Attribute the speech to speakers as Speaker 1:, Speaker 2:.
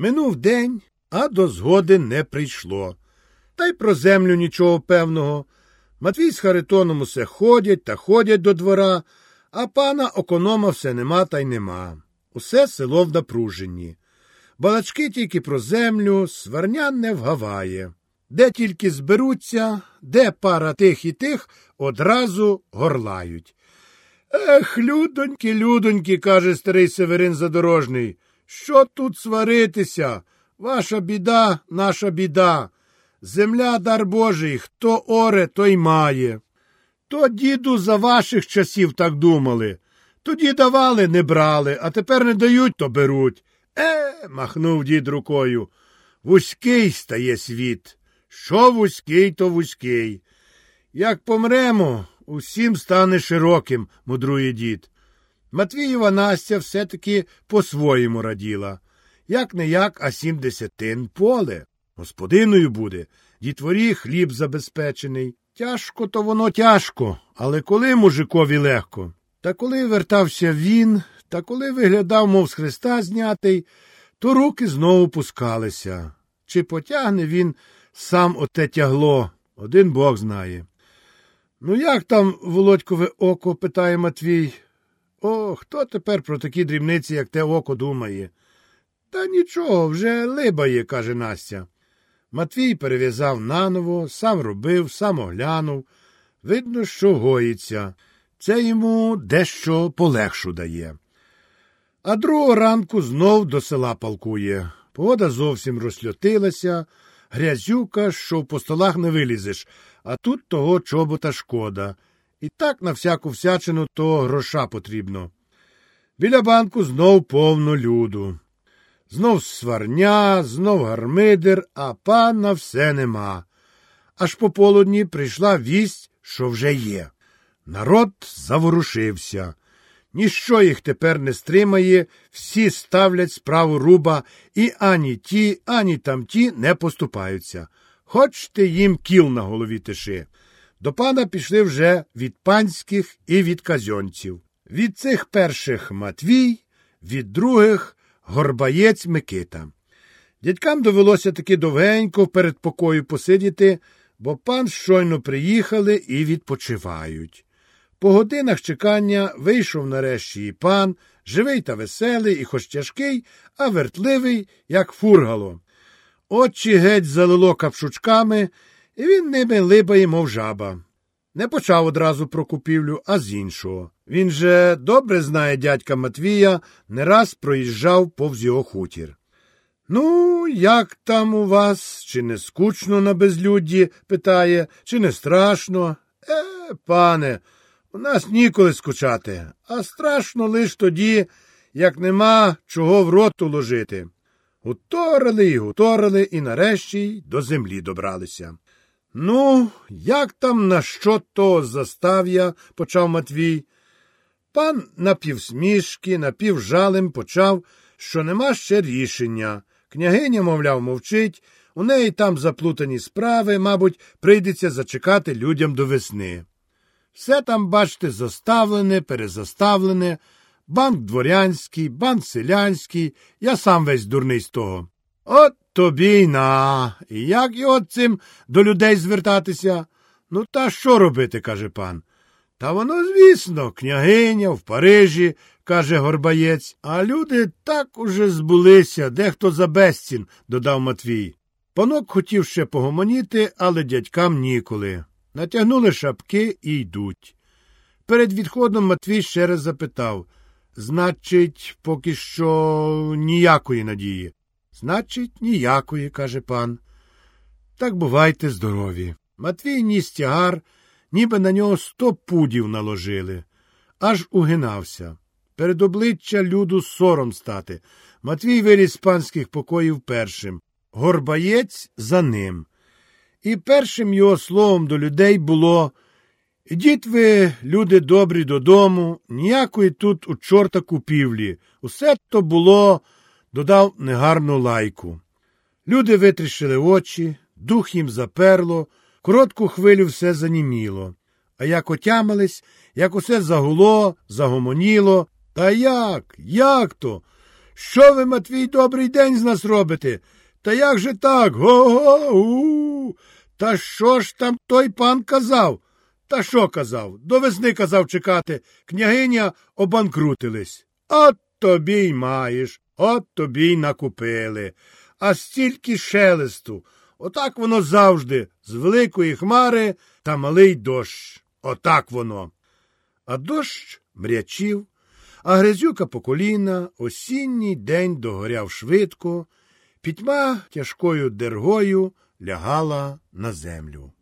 Speaker 1: Минув день, а до згоди не прийшло. Та й про землю нічого певного. Матвій з Харитоном усе ходять та ходять до двора, а пана оконома все нема та й нема. Усе село в напруженні. Балачки тільки про землю, сварнян не вгаває. Де тільки зберуться, де пара тих і тих одразу горлають. Ех, людоньки, людоньки, каже старий Северин Задорожний. Що тут сваритися? Ваша біда, наша біда. Земля дар Божий, хто оре, той має. То, діду, за ваших часів так думали. Тоді давали, не брали, а тепер не дають, то беруть. Е, махнув дід рукою. Вузький стає світ. Що вузький, то вузький. Як помремо, усім стане широким, мудрує дід. Матвієва Настя все-таки по-своєму раділа. Як не як, а сім десятин поле. Господиною буде, дітворі хліб забезпечений. Тяжко то воно тяжко, але коли мужикові легко. Та коли вертався він, та коли виглядав, мов з хреста знятий, то руки знову пускалися. Чи потягне він сам оте тягло, один бог знає. Ну, як там Володькове око? питає Матвій. О, хто тепер про такі дрібниці, як те око, думає? Та нічого, вже либає, каже Настя. Матвій перев'язав наново, сам робив, сам оглянув. Видно, що гоїться. Це йому дещо полегшу дає. А другого ранку знов до села палкує. Погода зовсім розльотилася, грязюка, що по столах не вилізеш, а тут того чобота шкода. І так на всяку всячину то гроша потрібно. Біля банку знов повно люду. Знов сварня, знов гармидер, а пана все нема. Аж пополудні прийшла вість, що вже є. Народ заворушився. Ніщо їх тепер не стримає, всі ставлять справу руба, і ані ті, ані тамті не поступаються. Хоч ти їм кіл на голові тиши. До пана пішли вже від панських і від казьонців. Від цих перших Матвій, від других горбаєць Микита. Дядькам довелося таки довгенько в передпокою посидіти, бо пан щойно приїхали і відпочивають. По годинах чекання вийшов нарешті і пан, живий та веселий, і хоч тяжкий, а вертливий, як фургало. Очі геть залило капшучками, і він ними либає, мов жаба. Не почав одразу про купівлю, а з іншого. Він же добре знає дядька Матвія, не раз проїжджав повз його хутір. Ну, як там у вас? Чи не скучно на безлюдді? питає, чи не страшно? Е, пане, у нас ніколи скучати, а страшно лиш тоді, як нема чого в рот уложити. Гуторили і гуторили, і нарешті до землі добралися. Ну, як там на що то застав'я, почав Матвій. Пан напівсмішки, напівжалем почав, що нема ще рішення. Княгиня, мовляв, мовчить, у неї там заплутані справи, мабуть, прийдеться зачекати людям до весни. Все там, бачите, заставлене, перезаставлене, банк дворянський, банк селянський, я сам весь дурний з того. От тобі й на. І як його цим до людей звертатися? Ну, та що робити, каже пан. Та воно, звісно, княгиня в Парижі, каже горбаєць, а люди так уже збулися, дехто за безцін, додав Матвій. Панок хотів ще погомоніти, але дядькам ніколи. Натягнули шапки і йдуть. Перед відходом Матвій ще раз запитав Значить, поки що ніякої надії. Значить, ніякої, каже пан. Так бувайте здорові. Матвій ніс тягар, ніби на нього сто пудів наложили, аж угинався. Перед обличчя люду сором стати. Матвій виріс з панських покоїв першим, горбаєць за ним. І першим його словом до людей було Ідіть ви, люди добрі, додому, ніякої тут у чорта купівлі. Усе то було, додав негарну лайку. Люди витріщили очі, дух їм заперло, коротку хвилю все заніміло. А як отямились, як усе загуло, загомоніло. Та як? Як то? Що ви, Матвій, добрий день з нас робите? Та як же так? Го-го-у. Та що ж там той пан казав? Та що казав? До весни казав чекати. Княгиня обанкрутились. От тобі й маєш, от тобі й накупили. А стільки шелесту. Отак воно завжди, з великої хмари та малий дощ. Отак воно. А дощ мрячів, а грязюка по коліна, осінній день догоряв швидко, пітьма тяжкою дергою лягала на землю.